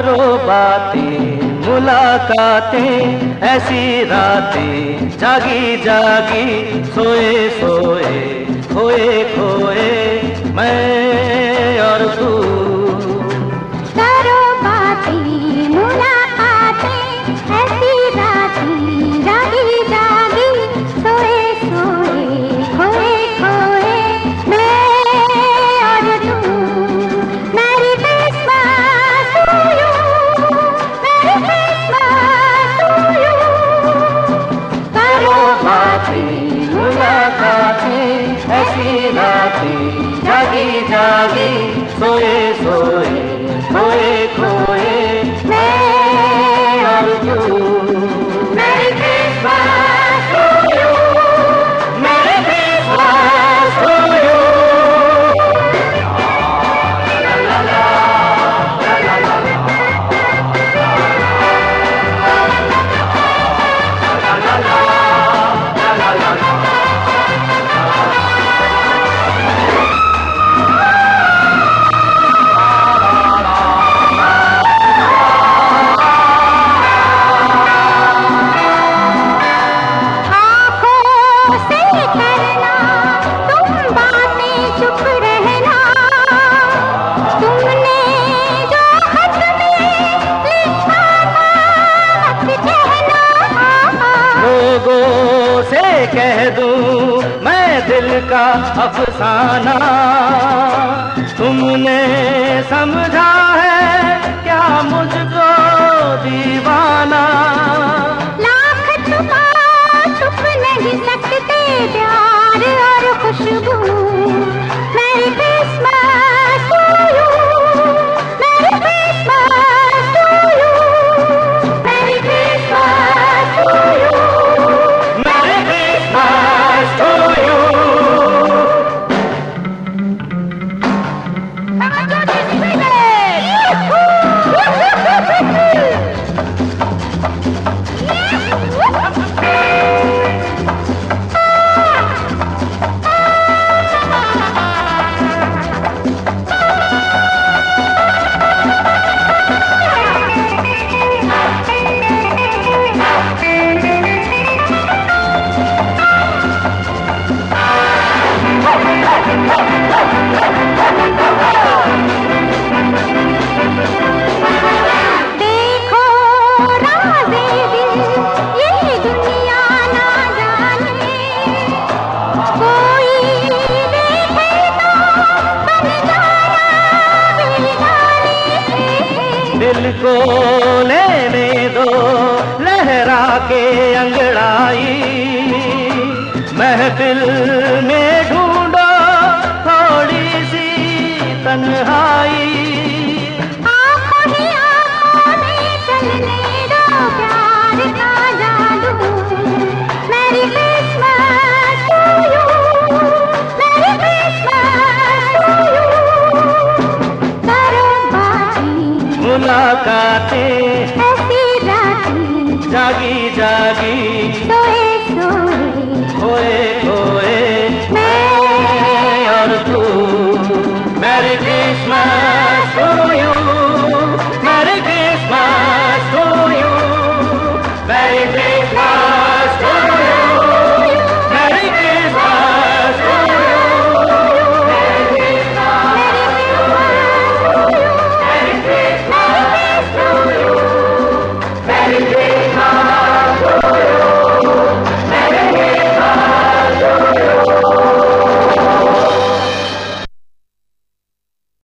करो बातें मुलाकातें ऐसी रातें जागी जागी सोए सोए खोए खोए मैं और तू। जागी जागी सोए सोए खोए खोए। मैं और तू कह दूँ मैं दिल का अफसाना। तुमने समझा को लेने दो लहरा के अंगड़ाई। महफिल में मुलाकातें ऐसी रातें जागी जागी